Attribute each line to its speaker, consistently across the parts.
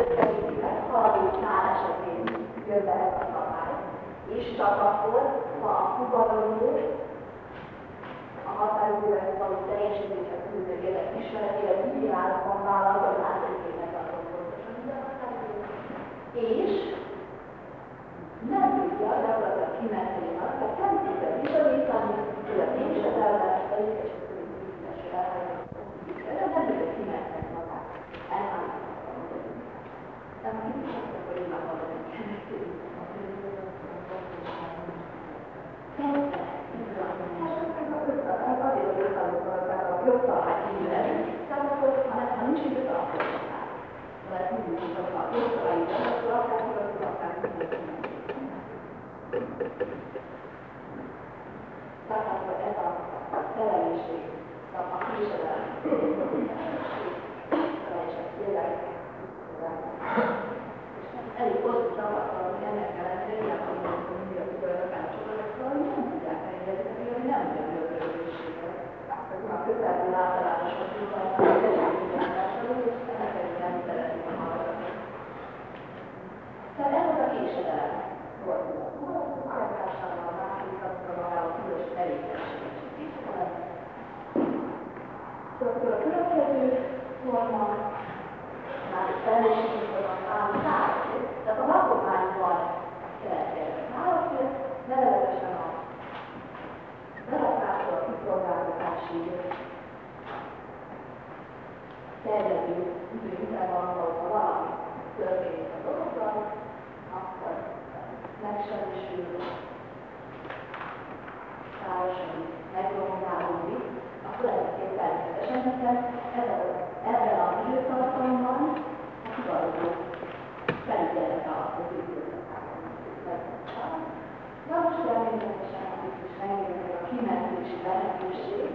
Speaker 1: összeépített haladéknál esetén jön ez a szabály, és a fogadalomról a határidőben való teljesítése közül élet ismeretére úgy állapon vállal, hogy átvékének tartom pontosan minden határidőt, és nem tudja gyakorlatilag kimenteni azt, hogy nem tudja bizonyítani, hogy a tényszerelmes teljesítő nem tudja kimenteni magát. Elvállalhatatlan. Nem tudja, hogy én akarok Tehát akkor ez a felelősség, a kísérlet, és ez tényleg elég hosszú tapasztalat, hogy ennek ellenére ilyen hangzó mindig a tanácsokkal, nem tudják elérni, hogy nem jön a örökséget. A közelből általános hogy és ennek nem szeretik a hallgatni. Tehát ez az a késedelem volt. Munkáltással a másik magával különös tevékenységet. Akkor a következő forma már felelősségforma ám tárgy, tehát a lakományban keletkezett nálad, nevezetesen a belakásról a kiszolgáltatási terjedő idő után van, ahol valami történik a dologgal, akkor megsemmisül, társadalmi megrongálódik, akkor ezeket természetesen, hiszen ebben a időtartamban a hivatkozó felügyelete az időszakában. Na most természetesen itt is megnézzük a kimentési lehetőség,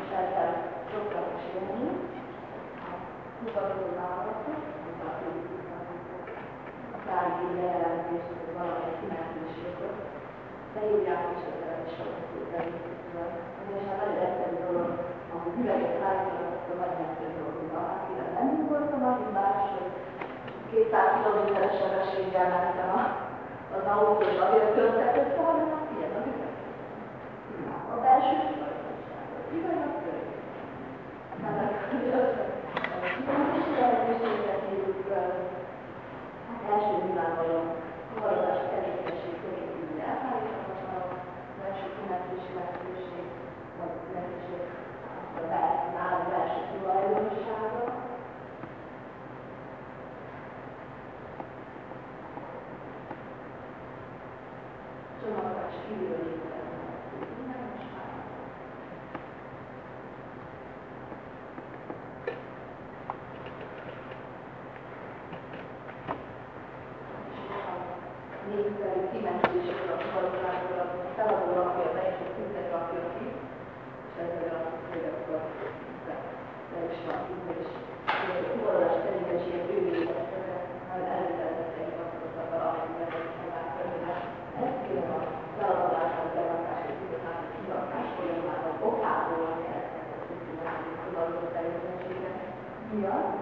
Speaker 1: és ezzel sokkal is. A hivatkozó választott, a tárgyi bejelentést, hogy valamely kimentési jogot, beírják is ezzel is sokat és a nagyon egyszerű dolog, amit üveget állítanak, akkor nagy megszerű dolgok van. Akire nem nyugodtam, aki más, hogy 200 kilométeres sebességgel mentem az autó, és azért töltetett volna, hát ilyen az üveg. A belső üveg az körül. Tehát a kimentési lehetőséget írjuk, hát első nyilvánvalóan fuvarozás tevékenység körül elháríthatatlan, az első kimentési lehetőség, vagy lehetőség a nálad belső tulajdonossága. Csomagolás kívül here.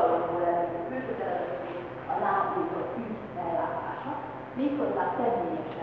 Speaker 1: nyugalomból eredő a látni a tűz ellátása, méghozzá személyesen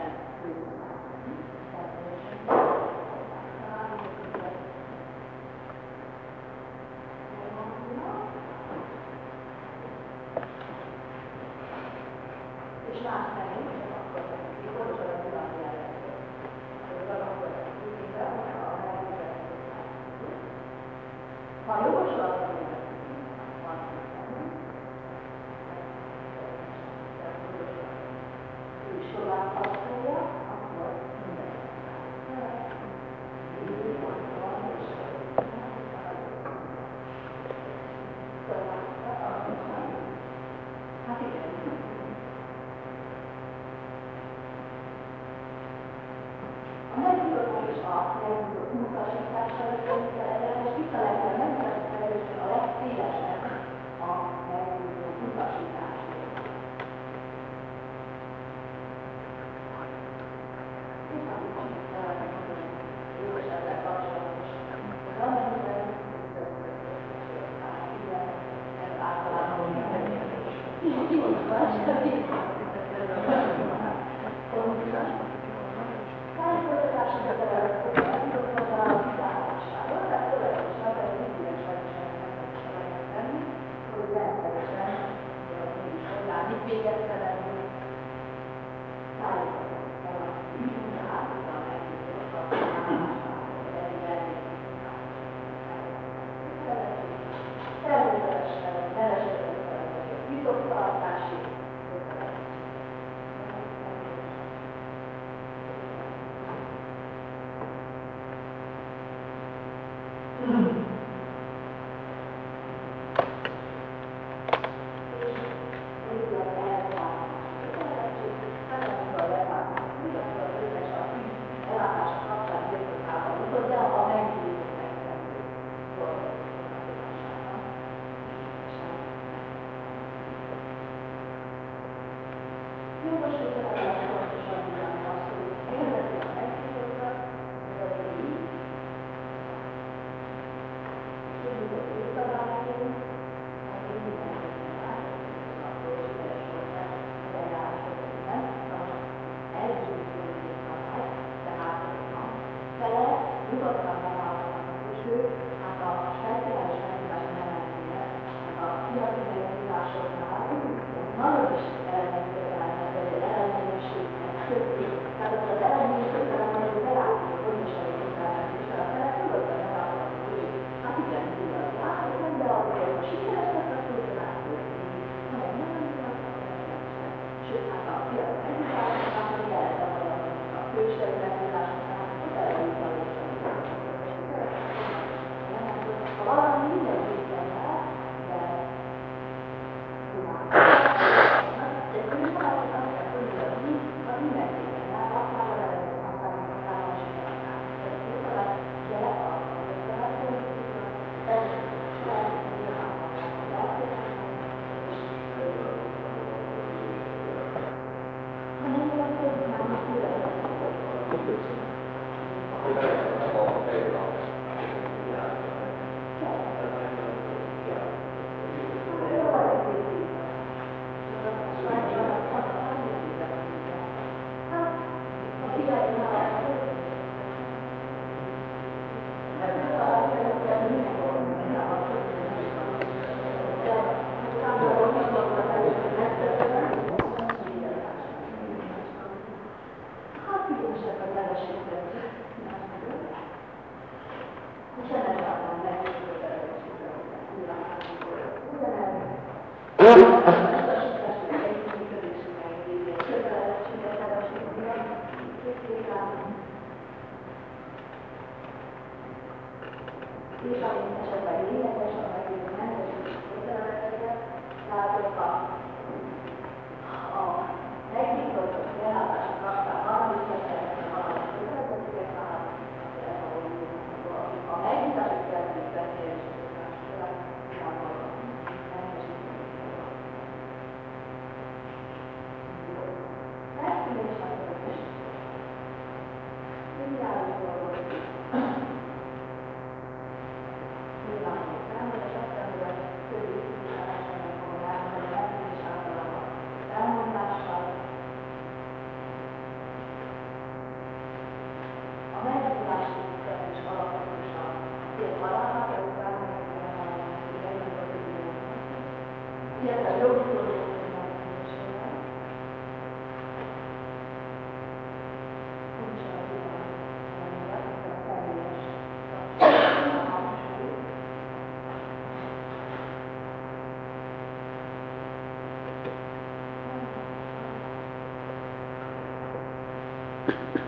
Speaker 1: you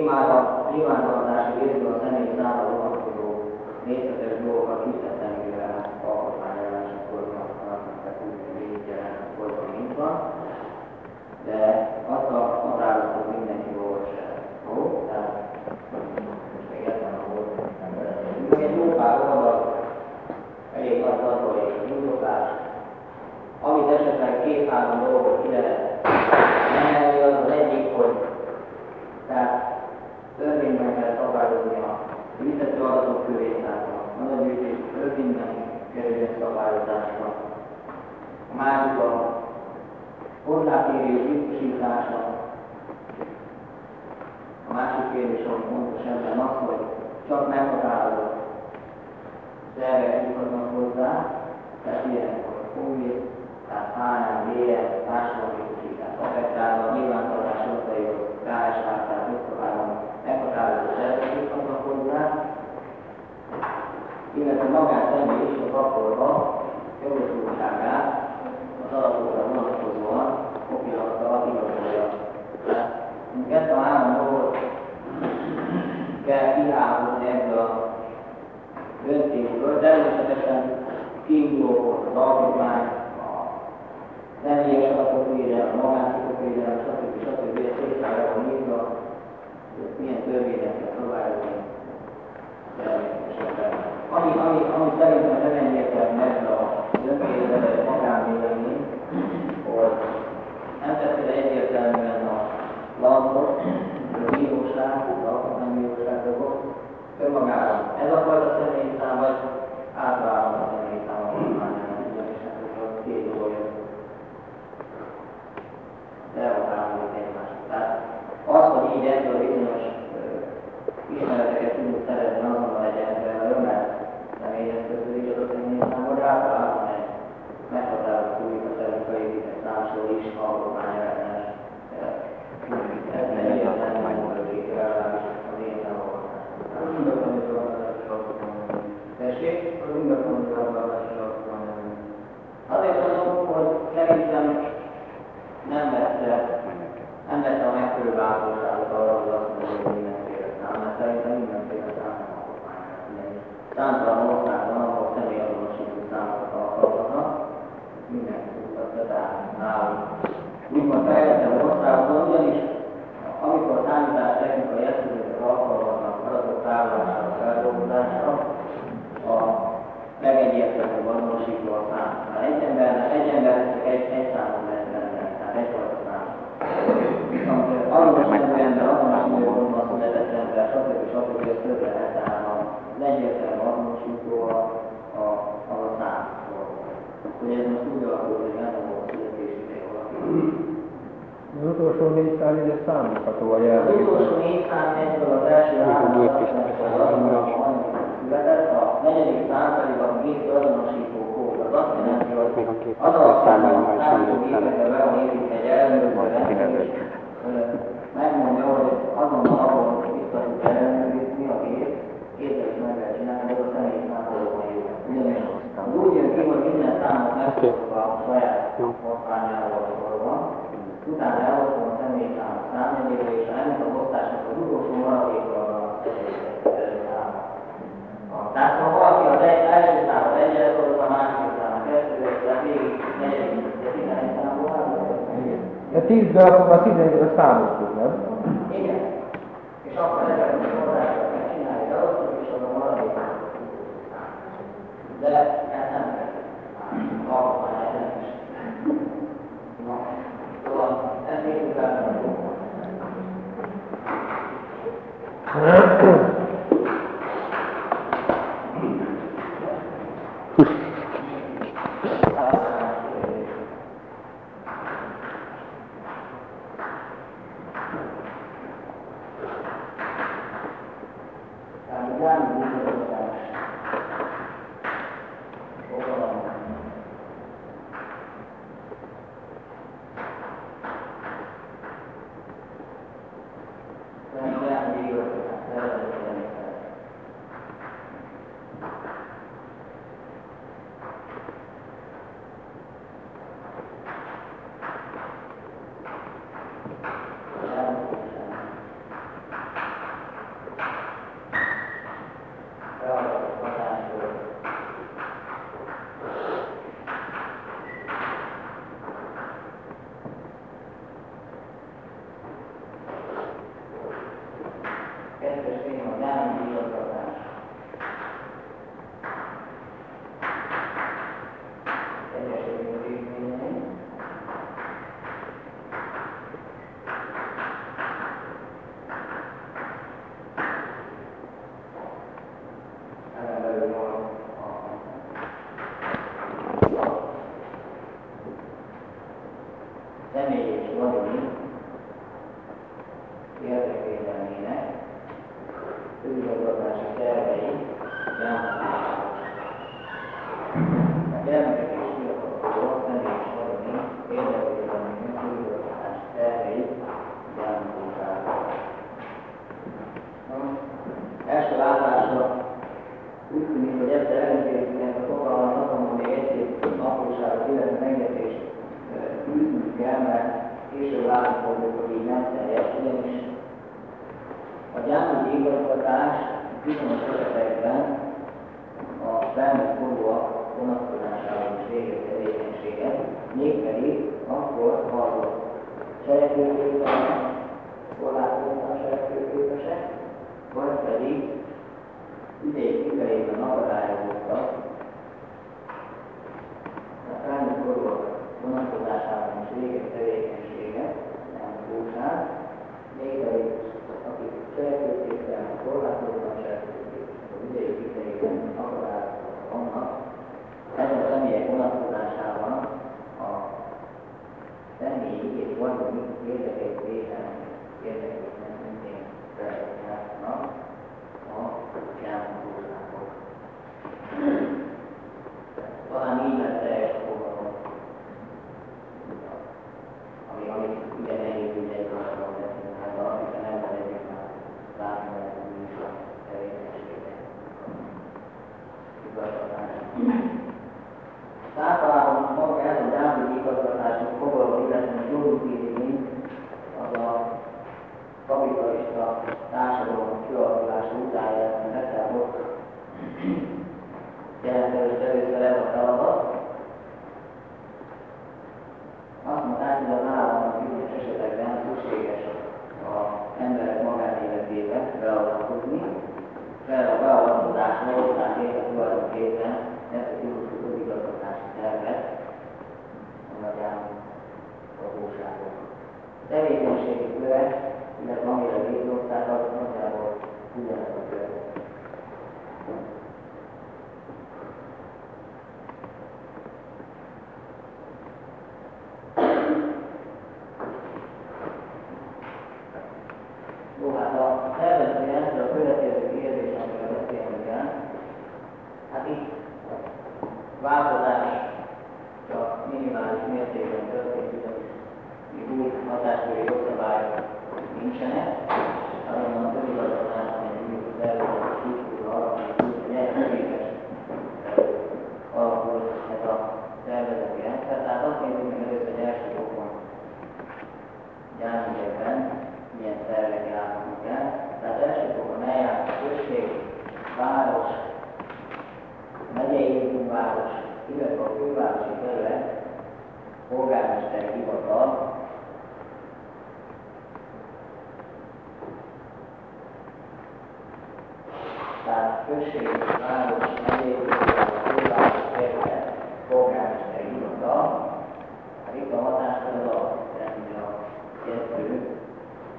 Speaker 1: imáda, imádalmás végül a személy szára vonatkozó nézetes dolgokat hiszem, mivel alkotmányozásakor használnak, tehát úgy, hogy így jelent, hogy mint van, de
Speaker 2: korlátérés biztosítása. A másik kérdés, ami fontos ebben az, hogy csak meghatározott szervek juthatnak hozzá, tehát ilyenkor COVID, tehát HM, BL, társadalmi biztosítás, affektálva, nyilvántartás, osztályok, KSH, tehát osztályban meghatározott szervek juthatnak hozzá, illetve magánszemély is a kapcsolva jogosultságát darabokra vonatkozóan okirattal igazolja. Minket a államról kell kihámozni ebből a döntésből, természetesen kiinduló az alkotmány, a személyes adatok védelme, a magánszitok védelme, stb. stb. stb. szétszállja a nyitva, milyen törvényekkel próbáljuk ami, ami, ami szerintem nem engedett meg a döntésben, magánvélemény, hogy nem tett egyértelműen a lantot, a bíróság, az alkotmánybíróság önmagában. Ez a fajta utána elhozom a személyszámot számjegyére, és ennek az osztásnak az utolsó maradékra a Tehát ha valaki az egy, első számot egyre, akkor az a második számot kettőre, tehát végig negyedik, de 11
Speaker 3: számot. 10-ből akkor a
Speaker 2: 11-ből számot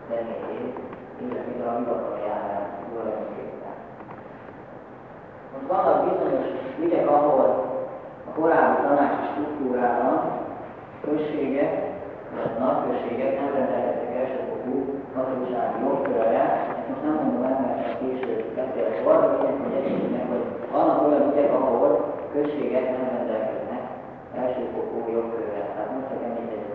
Speaker 2: személyét, illetve a hivataljára tulajdonképpen. Most vannak bizonyos ügyek, ahol a korábbi tanácsi struktúrának községek, tehát nagyközségek nem rendelkeztek elsőfokú hatósági jogkörrel, most nem mondom el, mert a később beszélek arra, hogy egyébként, hogy vannak olyan ügyek, ahol községek nem rendelkeznek elsőfokú jogkörrel. Tehát most csak említettem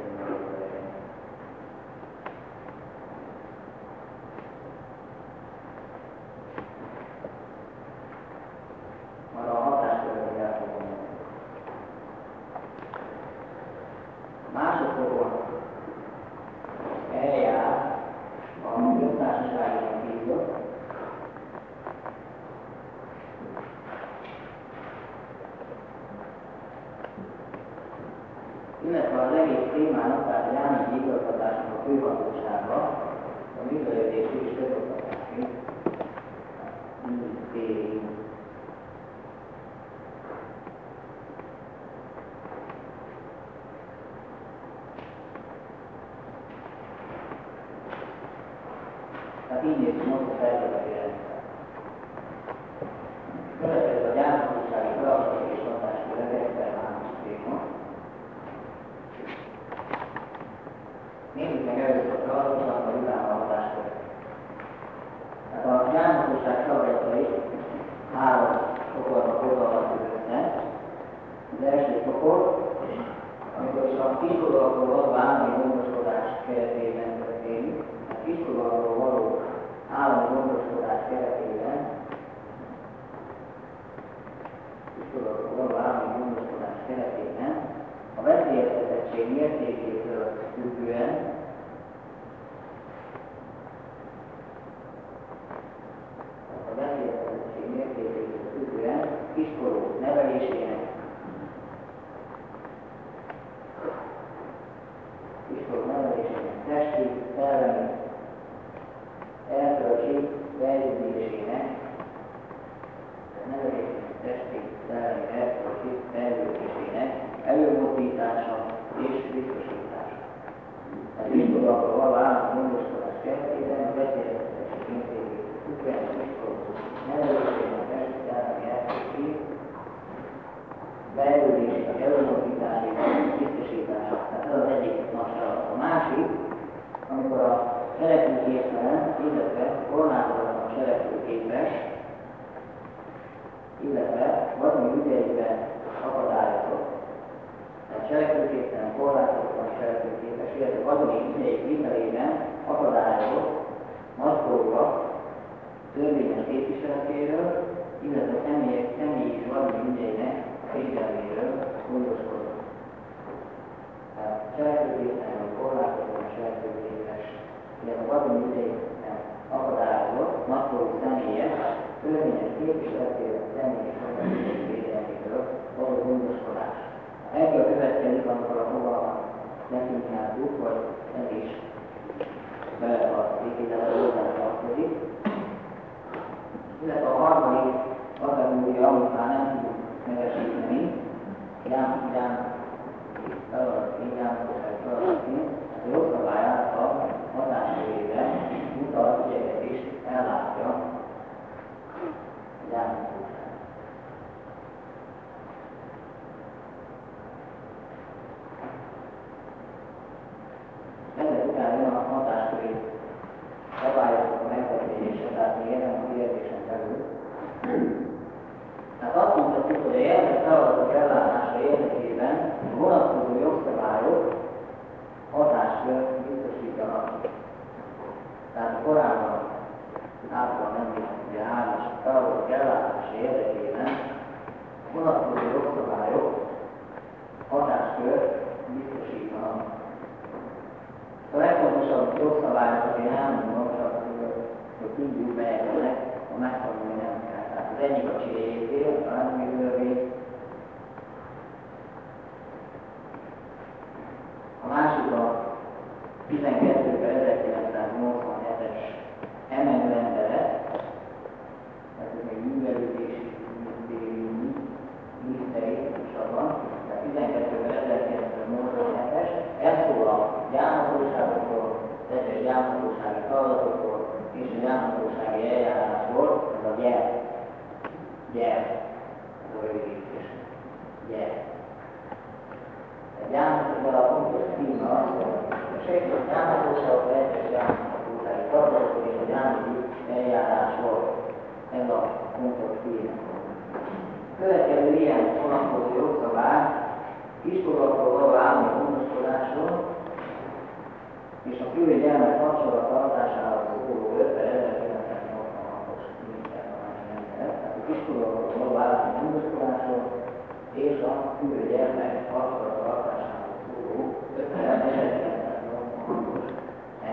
Speaker 2: és a fő gyermek kapcsolat tartásáról szóló 5 1986-os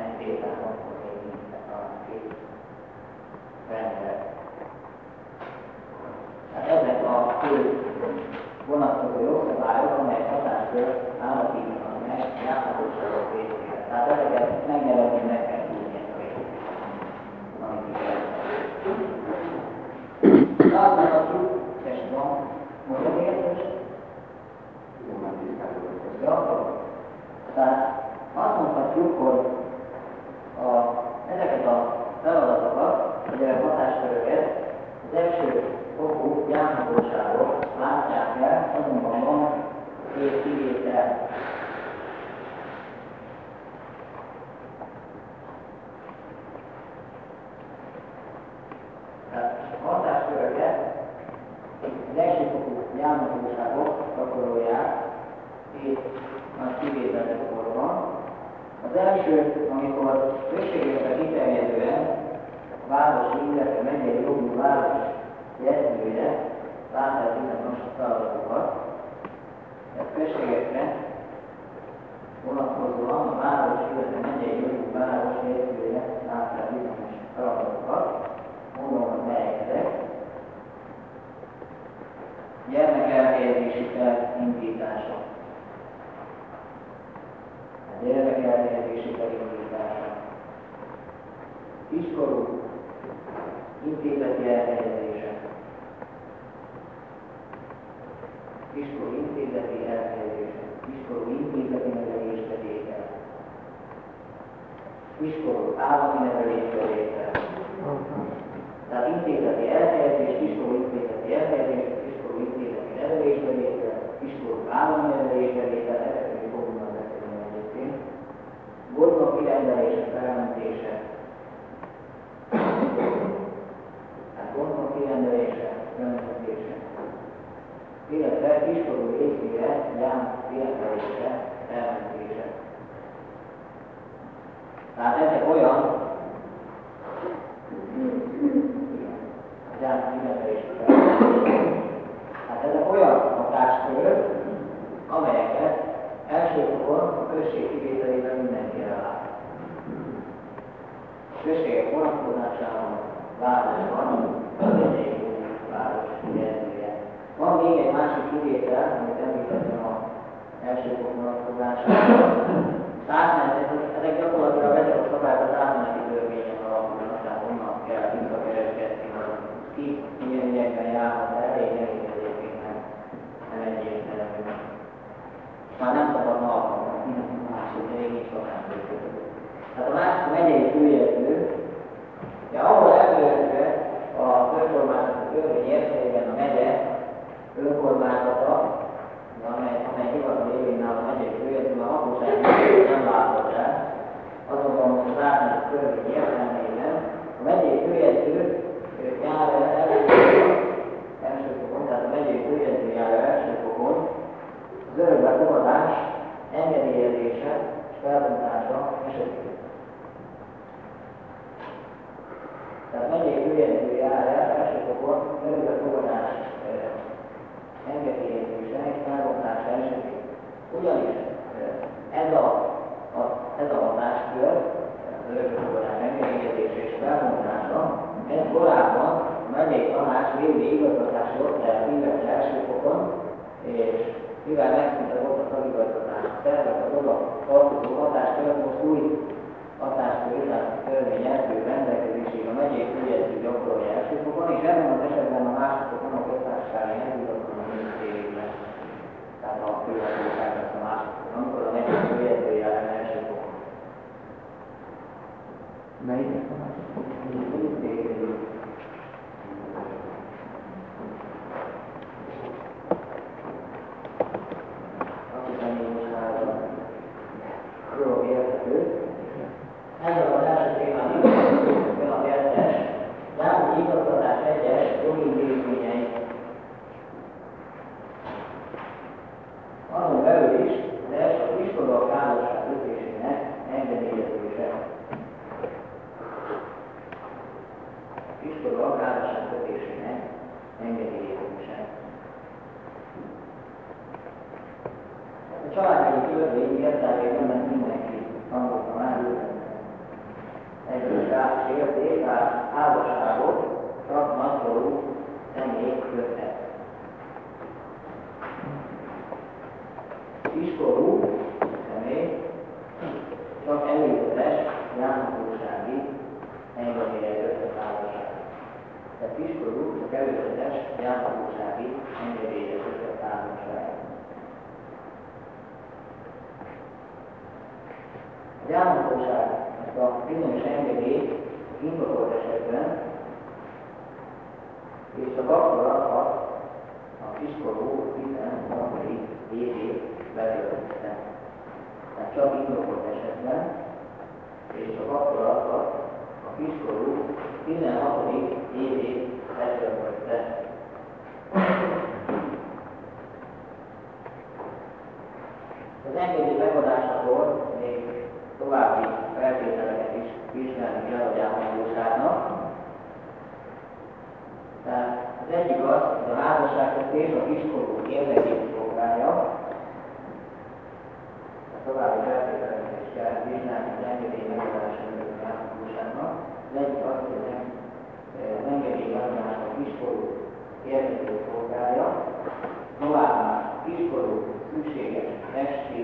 Speaker 2: MP, tehát akkor még minisztertanácsi rendelet. Tehát ezek a fő vonatkozó jogszabályok, amelyek hatáskör állapítanak meg járhatóságok részére. Tehát ezeket megnevezni meg kell tudni a amit is Azt mondhatjuk, és van, mondom értés? Jó, Tehát azt mondhatjuk, hogy a, ezeket a feladatokat, vagy a hatásköröket az első fokú járhatóságok látják el, azonban van két kivétel. kivételekor Az első, amikor községekre kiterjedően a városi, illetve megyei jogú város jegyzője látták innen most a feladatokat. Ez községekre vonatkozóan a város, illetve megyei jogú város jegyzője látták bizonyos feladatokat. Mondom, hogy melyek ezek gyermekelhelyezési terv indítása. A gyermekelhelyezési terv indítása. Kiskorú intézeti elhelyezése. Kiskorú intézeti elhelyezése. Kiskorú intézeti nevelésbe tétel. Kiskorú állami nevelésbe tétel. Tehát intézeti elhelyezés, kiskorú intézeti elhelyezés, nevelésbevétel, iskoló állami nevelésbevétel, ezekről fogunk majd beszélni egyébként. Gondok kirendelése, felmentése, tehát gondok kirendelése, felmentése, illetve iskoló részére, jám kirendelése, felmentése. Tehát ezek olyan, jám kirendelése, felmentése, Hát ezek olyan hatáskörök, amelyeket elsősorban a község kivételében mindenki ellát. A községek vonatkozásában városban az egyik város jelzője. Van még egy másik kivétel, amit említettem a első fok vonatkozásában. Ezek gyakorlatilag ezek a szabályok az átmeneti törvényen alapulnak, tehát onnan kell visszakereskedni, hogy ki milyen ügyekben járhat el, elég nem egyértelmű. Már nem szabadna alkalmazni, másik régi szokás Tehát a másik megyei főjelző, de ahol elvőzve a önkormányzati törvény értelmében a megye önkormányzata, amely, amely hivatal érvényel a megyei főjelző, a hatóság nem látott el, azonban most az átmeneti törvény értelmében a megyei főjelző jár el első fokon, tehát a megyei főjelző jár el az örökbe fogadás engedélyezése és felbontása esetén. Tehát megyei főjegyző jár el elsőfokon örökbe fogadás engedélyezése és felbontása esetén. Ugyanis ez a, a, ez a hatáskör, az örökbefogadás engedélyezése és felbontása, ez korábban a megyei tanács végli igazgatási osztályát illetve első fokon, és mivel megszűnt a volt a szavigazgatás szervek az oda tartozó hatáskör, most új hatáskör, a törvény első rendelkezésig a megyei főjegyző gyakorolja első fokon, és ebben az esetben a másik fokon a köztársasági elhívottan a minisztériumban. Tehát a főhatóság lesz a másik fokon, amikor a megyei főjegyző jelen első fokon.
Speaker 3: Melyik a ห
Speaker 2: รือให้เราได้ kiskorú, csak előzetes gyámhatósági engedélyezett házasság. A gyámhatóság, ezt a bizonyos engedélyt indokolt esetben és a kapcsolata a kiskorú 13. évét betöltötte. Tehát csak indokolt esetben, és a kapcsolata kiskorú 16. évét eltöltötte. Az engedély megadásakor még további feltételeket is vizsgálni kell a gyámhatóságnak. Tehát az egyik az, hogy a házasságkötés a kiskorú érdekét szolgálja, a további feltételeket kell vizsgálni az engedély megadásának láthatóságnak. Az egyik az, hogy az
Speaker 3: engedély eh, megadásnak kiskorú érkező szolgálja,
Speaker 2: továbbá kiskorú szükséges testi,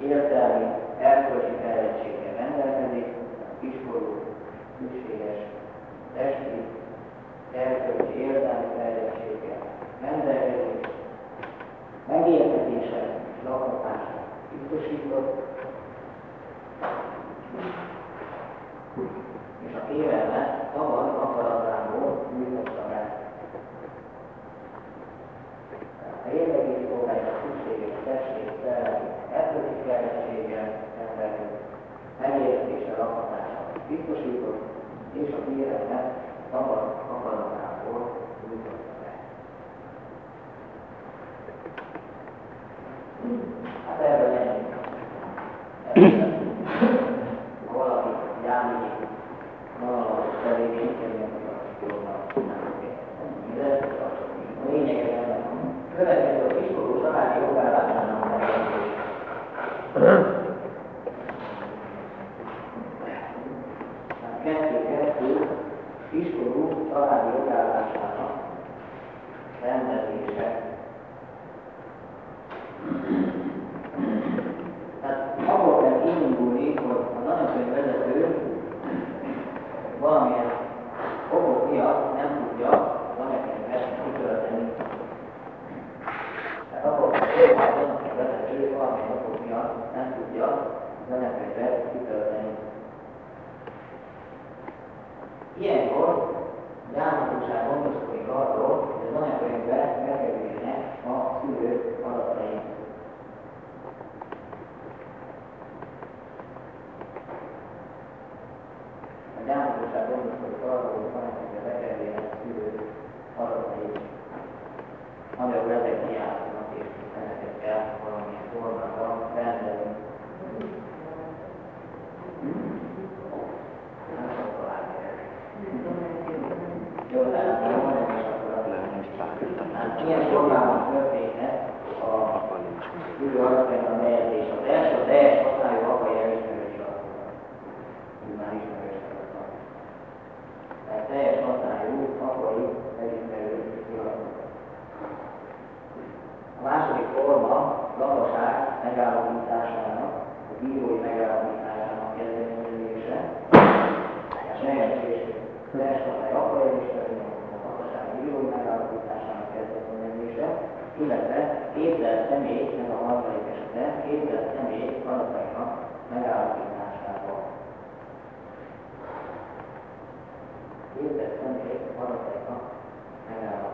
Speaker 2: értelmi, erkölcsi fejlettséggel rendelkezik, kiskorú szükséges testi, erkölcsi, értelmi fejlettséggel rendelkezik, megértetése és lakhatása biztosított, és a kérelmet szabad akaratából nyújtotta be. A érdekés forrás a szükséges testség felelő erkölcsi fejlettséggel rendelkező megértéssel akadását biztosított, és a kérelmet szabad akaratából nyújtotta be. Thank you. Yeah. illetve képzelt személynek a harmadik esete, képzelt személy adatainak megállapításával. Képzelt személy adatainak megállapításába.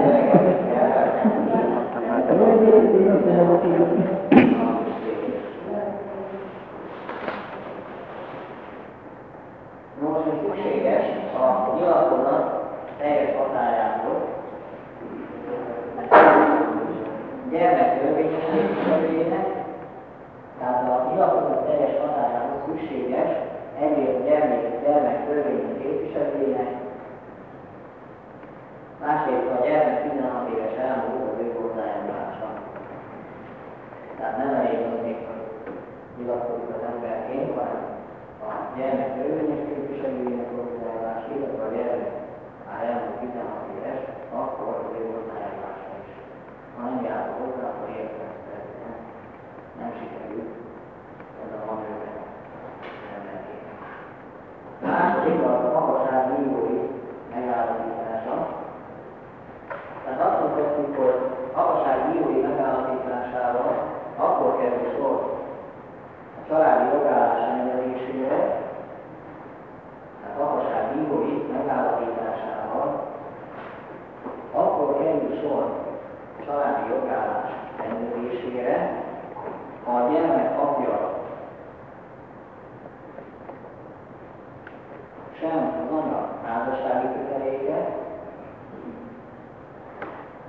Speaker 2: શ્યામ ભગવાન રાધા શાદી કરી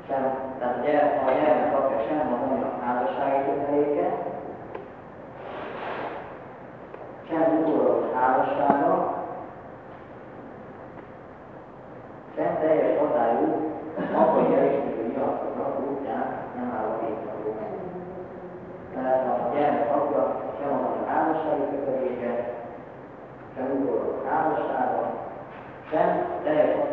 Speaker 2: શ્યામ then therefore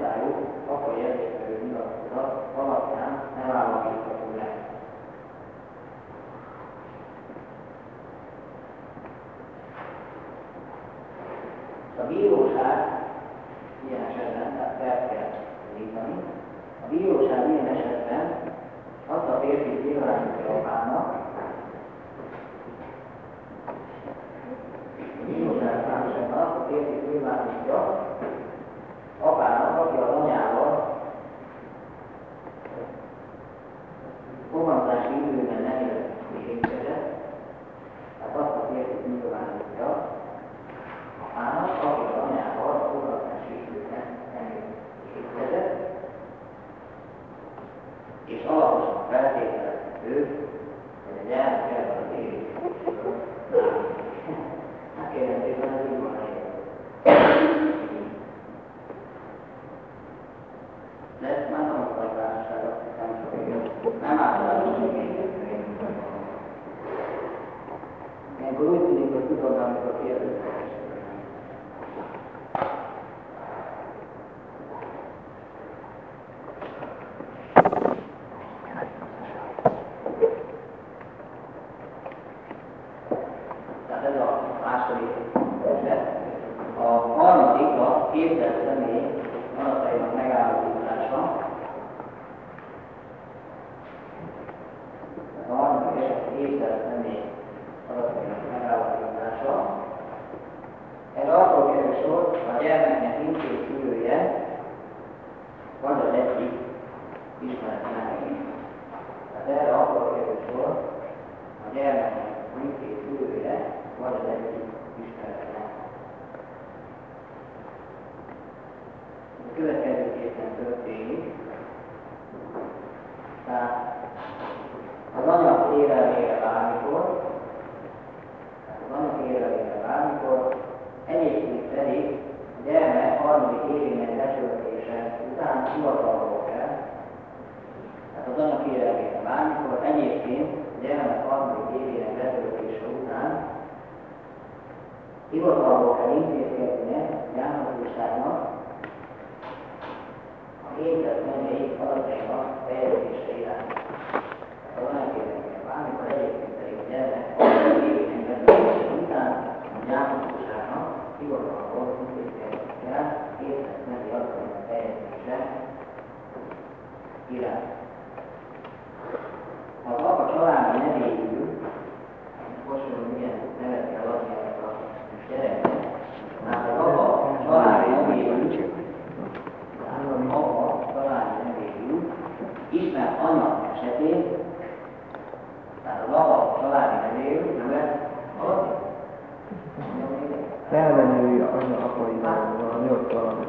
Speaker 2: Felmenői anya apai, valami ott valami.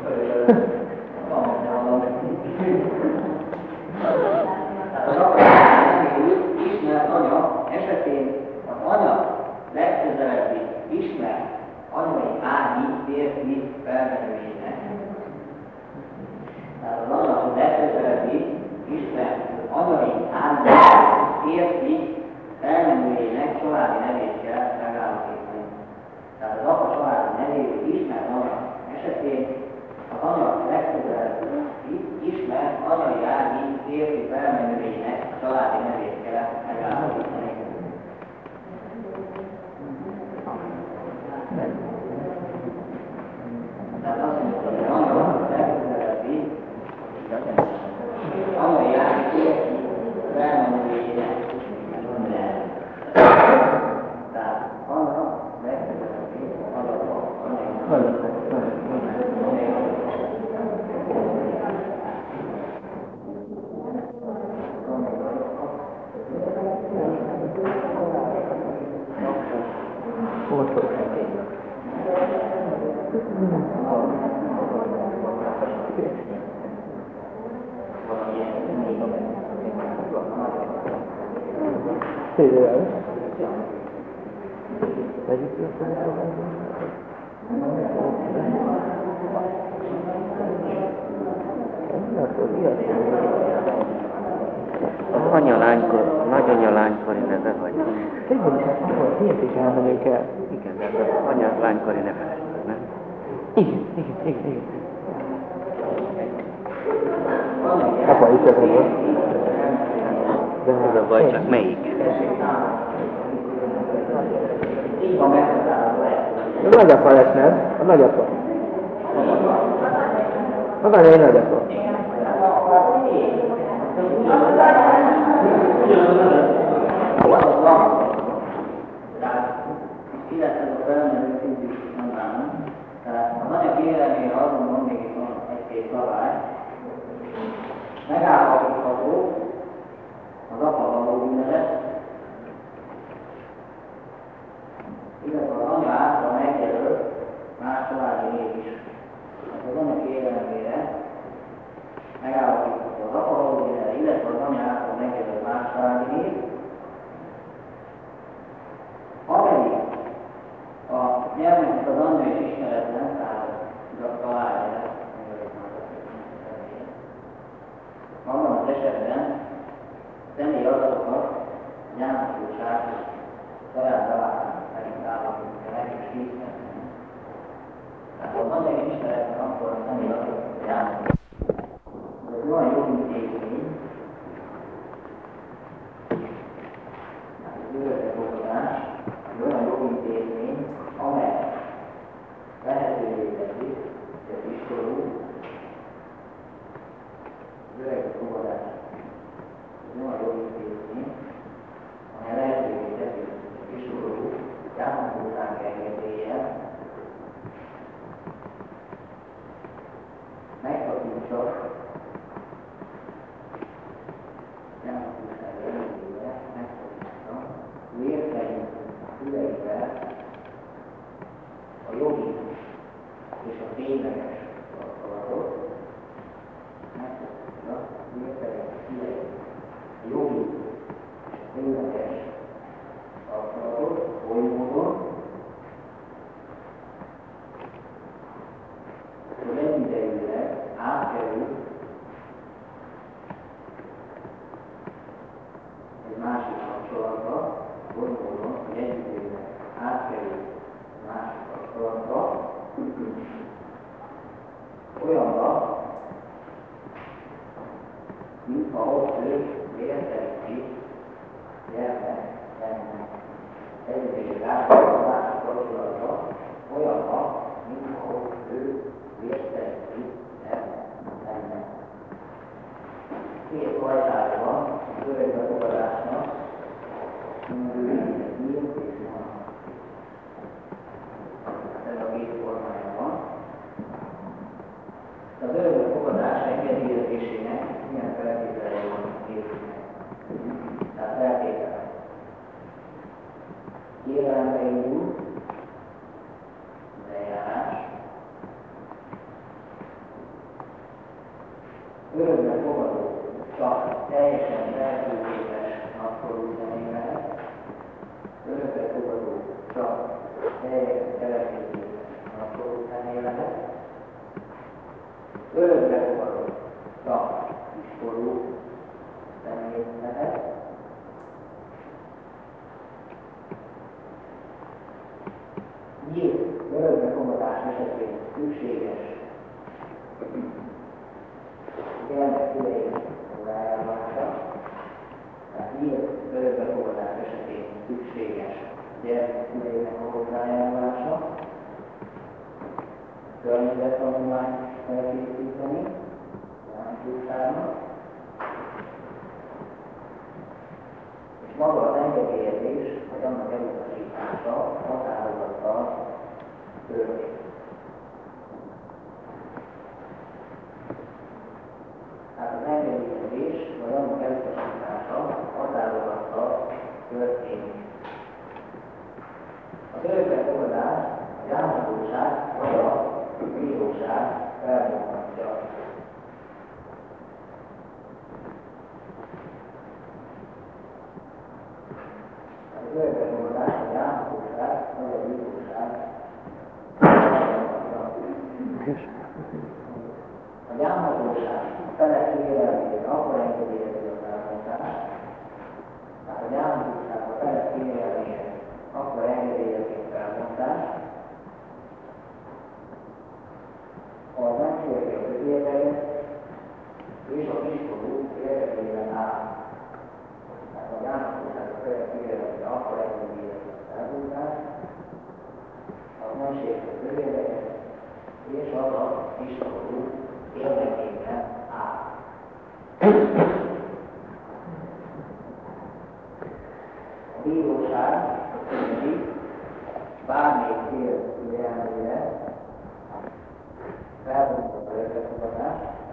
Speaker 2: Apa
Speaker 3: is
Speaker 4: ez
Speaker 3: volt. De
Speaker 4: Ez a baj, csak melyik?
Speaker 2: Így van meghatározva ez.
Speaker 3: A nagyapa lesz, nem? A nagyapa. Az anyai nagyapa.
Speaker 2: Tehát, illetve a felmenő szintű mondanám, tehát az anyag véleményre azonban még itt van egy-két szabály. Megállapítható az apa való nevet, illetve az anya által megjelölt más családi név is. Tehát az anya véleményre megállapítható az apa való neve, illetve az anya által megjelölt más családi név, amelyik a gyermeknek az anyja is ismeretlen, tehát a családja, abban az esetben személy adatokat gyámhatóság saját családnak szerint állapítja meg és ismerten. Tehát az anyja is ismeretlen, akkor a személy adatokat gyámhatóság. Ez egy olyan jogi intézmény, örökbefogadás, egy olyan jogintézmény, amely lehetővé teszi, hogy az iskolú örökbefogadás. Ez olyan jogintézmény, amely lehetővé teszi, az iskolú gyámhatóság engedélye megszakítsa gyámhatóság engedélye örökbefogadás esetén szükséges. Gyermek szüleinek hozzájárulása, tehát nyílt örökbefogadás esetén szükséges. Gyermek szüleinek a hozzájárulása, környezettanulmányt elkészíteni, jelentőságnak, és maga az engedélyezés, vagy annak elutasítása határozattal történik. Tehát az engedélyezés, vagy annak elutasítása határozattal történik. Az örökbefogadás, a gyámhatóság vagy a bíróság elmondhatja. Az örökbefogadás, a gyámhatóság vagy a bíróság elmondhatja. A gyámhatóság felek kérelmére akkor engedélyezi a felmondást, tehát a gyámhatóság a felek kérelmére akkor engedélyezi a felmondást, ha az nem sérti a közérdeket, és a kiskorú érdekében áll. Tehát a gyámhatóság a felek kérelmére akkor engedélyezi a felmondást, ha az nem sérti a közérdeket, ये मैं लेकर आ He who shall indeed barney here, there and there, travel to the greater